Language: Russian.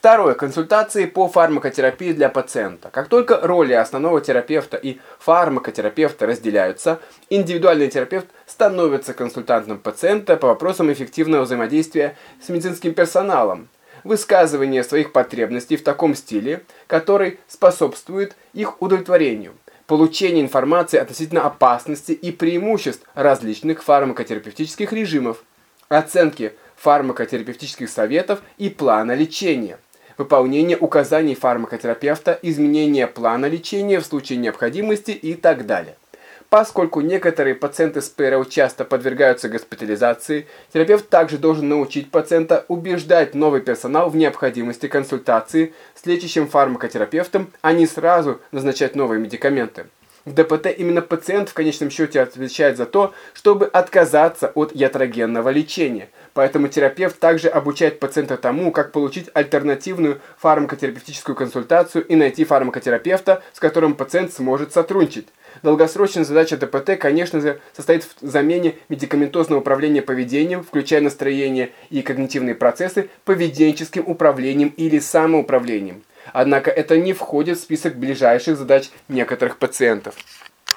Второе. Консультации по фармакотерапии для пациента. Как только роли основного терапевта и фармакотерапевта разделяются, индивидуальный терапевт становится консультантом пациента по вопросам эффективного взаимодействия с медицинским персоналом, высказывание своих потребностей в таком стиле, который способствует их удовлетворению, получение информации относительно опасности и преимуществ различных фармакотерапевтических режимов, оценки фармакотерапевтических советов и плана лечения – выполнение указаний фармакотерапевта, изменение плана лечения в случае необходимости и так далее. Поскольку некоторые пациенты с ПРЛ часто подвергаются госпитализации, терапевт также должен научить пациента убеждать новый персонал в необходимости консультации с лечащим фармакотерапевтом, а не сразу назначать новые медикаменты. В ДПТ именно пациент в конечном счете отвечает за то, чтобы отказаться от ятрогенного лечения – Поэтому терапевт также обучает пациента тому, как получить альтернативную фармакотерапевтическую консультацию и найти фармакотерапевта, с которым пациент сможет сотрудничать. Долгосрочная задача ДПТ, конечно же, состоит в замене медикаментозного управления поведением, включая настроение и когнитивные процессы, поведенческим управлением или самоуправлением. Однако это не входит в список ближайших задач некоторых пациентов.